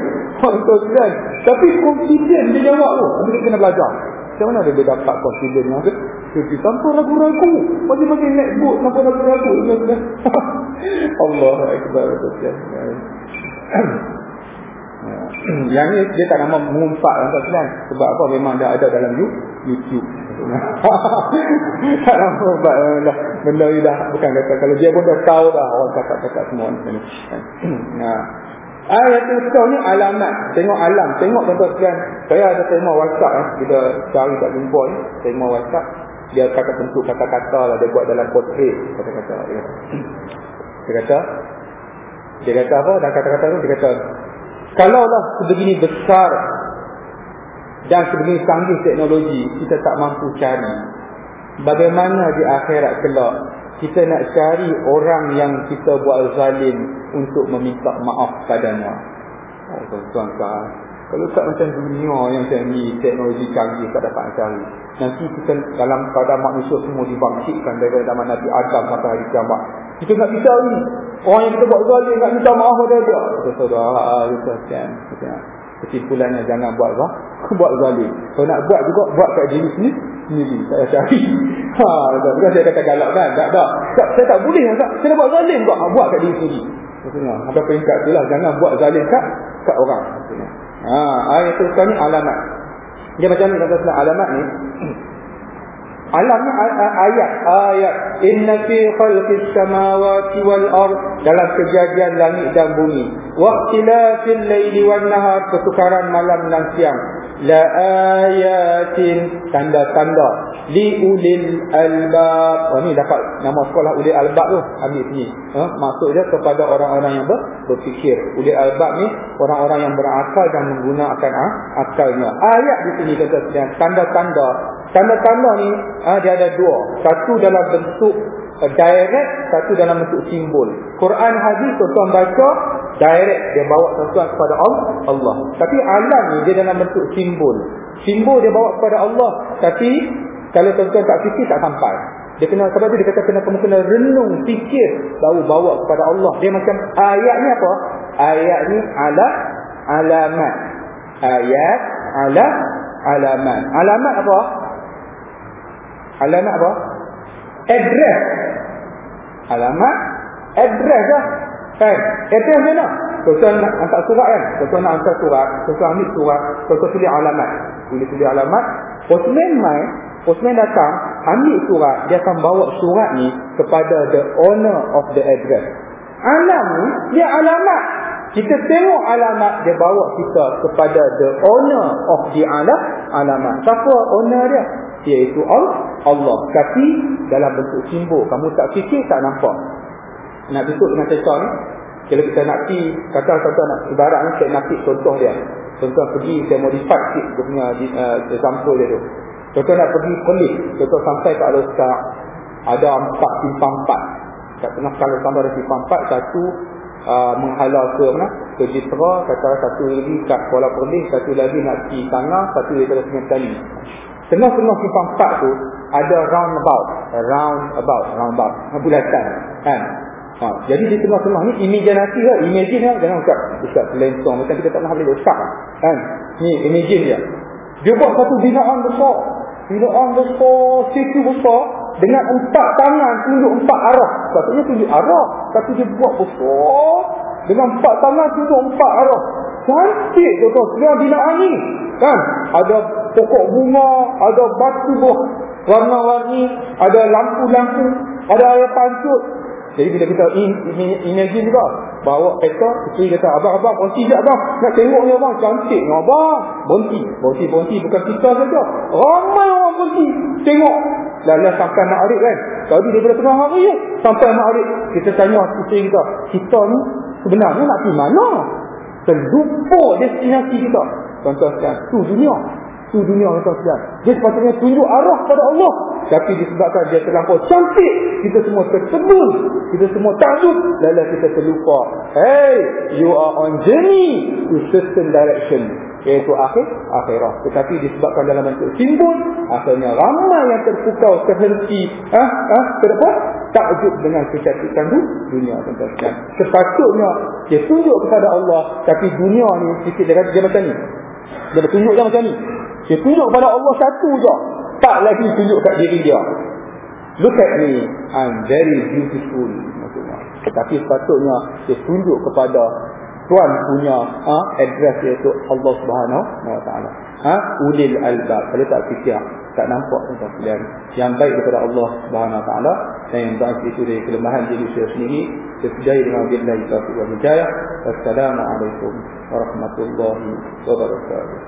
Tapi confident dia jawab tu. Nanti kita kena belajar. Macam mana dia dapat confident yang tu? Jadi tanpa ragu-ragu. Bagi-bagi naik boat tanpa ragu-ragu. *laughs* Allah Akbar. *clears throat* Yang ni dia tak nama mengumpat kan? Sebab apa? Memang dah ada dalam YouTube. *laughs* tak lama sebab dah, benda ni dah bukan kata kalau dia pun dah tahu dah orang cakap-cakap semua ni. *clears throat* nah. Ayat tu ni alamat. Tengok alam. Tengok tuan-tuan. Saya ada tengok WhatsApp eh. Bila cari tak jumpa ni. Tengok WhatsApp. Dia kata bentuk kata-kata lah. Dia buat dalam portrait. Kata-kata. Dia kata. *clears throat* Dia kata. Dia kata apa? Dan kata-kata tu dia kata. Kalaulah sebegini besar dan sebenarnya canggih teknologi kita tak mampu cari. Bagaimana di akhirat kelak kita nak cari orang yang kita buat zalim untuk meminta maaf padanya. Oh tuan-tuan kalau tak macam dunia yang ni teknologi canggih tak dapat cari. Nanti kita dalam pada manusia semua dibangkitkan dari zaman Nabi Adam sampai hari kiamat kita tak bisa ni. Orang yang kita buat zalim nak minta maaf pada dia. Saudara kita kan kesimpulannya jangan buat apa? Buat zalim. Kalau nak buat juga buat kat diri sendiri sendiri. Saya cari. *laughs* Ha bukan saya kata galak kan? Tak tak, tak saya tak boleh tak saya nak buat zalim buat ha, buat kat diri sendiri. Maksudnya apa peringkat itulah jangan buat zalim kat kat orang. Maksudnya ha ayat tu ni alamat. Dia macam ni alamat ni *clears throat* Alam ayat ayat. Inna fi khalqis samawati wal ard dalam kejadian langit dan bumi. Waqtilafil laili wan nahar pertukaran malam dan siang. La ayatin tanda-tanda. Li ulil albab. Oh ni dapat nama sekolah ulil albab tu. Ambil sini. Ha? maksud dia kepada orang-orang yang ber berfikir. Ulil albab ni orang-orang yang berakal dan menggunakan ha? akalnya. Ayat di sini kata tanda-tanda tanda-tanda ni ha, dia ada dua. Satu dalam bentuk uh, direct satu dalam bentuk simbol. Quran hadis tuan-tuan baca direct dia bawa tuan-tuan kepada Allah. Tapi alam ni dia dalam bentuk simbol. Simbol dia bawa kepada Allah tapi kalau tuan-tuan tak fikir tak sampai. Dia kena sebab tu dia kata kena kamu kena renung fikir baru bawa kepada Allah. Dia macam ayat ni apa? Ayat ni ala alamat. Ayat ala alamat. Alamat apa Alamat apa? Address. Alamat. Address lah. Kan? Address mana? Tuan nak hantar surat kan? Tuan nak hantar surat. Tuan ambil surat. Tuan tulis alamat. Tulis tulis alamat. Postman mai. Postman datang. Ambil surat. Dia akan bawa surat ni kepada the owner of the address. Alam ni, dia alamat. Kita tengok alamat dia bawa kita kepada the owner of the alam, alamat. Siapa owner dia? Iaitu Allah Allah. Tapi dalam bentuk simbol. Kamu tak fikir, tak nampak. Nak bentuk dengan cerita ni. Kalau kita nak pergi, kata contoh nak ibaratnya saya nak contoh dia. Contoh pergi, saya modify sikit dia punya uh, example dia tu. Contoh nak pergi pelik. Contoh sampai ke Alus Ada empat simpang empat. Kat tengah kalau tambah ada simpang empat. Satu uh, menghalau ke mana? Ke Jitra. Kata satu lagi kat Kuala Perlis. Satu lagi nak pergi tangga. Satu lagi kat Sungai Tani. Tengah-tengah simpang empat tu. Ada roundabout. Roundabout. Roundabout. Bulatan. Kan? Ha, jadi di tengah-tengah ni imajinasi lah. Imagine lah. Jangan ucap. Ucap lensong. Macam kita tak nak boleh ucap. Kan? Ni imagine dia. Dia buat satu binaan besar. Binaan besar. Situ besar. Dengan empat tangan tunjuk empat arah. Sepatutnya tunjuk arah. Tapi dia buat besar. Dengan empat tangan tunjuk empat arah. Cantik tuan-tuan. Sebenarnya binaan ni. Kan? Ada pokok bunga. Ada batu buah. Warna-warni. Ada lampu-lampu. Ada air pancut. Jadi bila kita in, in, imagine juga Bawa kereta Isteri kata Abang-abang berhenti sekejap abang. Nak tengok ni abang. Cantik ni abang Berhenti. Berhenti-berhenti Bukan kita saja. Ramai orang berhenti. Tengok. Lalu sampai Ma'arif kan? Tadi daripada tengah hari ya Sampai Ma'arif Kita tanya isteri kita Kita ni Sebenarnya nak pergi mana? Terlupa destinasi kita. Contoh sekarang Tu dunia Tu dunia tuan sekalian. Dia sepatutnya tunjuk arah pada Allah. Tapi disebabkan dia terlampau cantik. Kita semua tersebut. Kita semua takut. Lalu kita terlupa. Hey, you are on journey to certain direction. Iaitu akhir, akhirah. Tetapi disebabkan dalam bentuk simbol. Akhirnya ramai yang terpukau, terhenti. Ah, ah, kenapa? Takjub dengan kecantikan dunia. Tuan sekalian. Sepatutnya dia tunjuk kepada Allah. Tapi dunia ni, dia dia macam ni. Dia bertunjuk dia macam ni. Dia tunjuk kepada Allah satu je. Tak lagi tunjuk kat diri dia. Look at me. I'm very beautiful. Tetapi sepatutnya dia tunjuk kepada Tuhan punya ha, address iaitu Allah Subhanahu Taala. Ha, ulil albab. Kalau tak fikir, tak nampak tentang sekalian. Yang baik daripada Allah Subhanahu Taala dan yang baik itu dari kelemahan diri saya sendiri. Sesuai dengan billahi taufiq wa hidayah. Wassalamualaikum warahmatullahi wabarakatuh.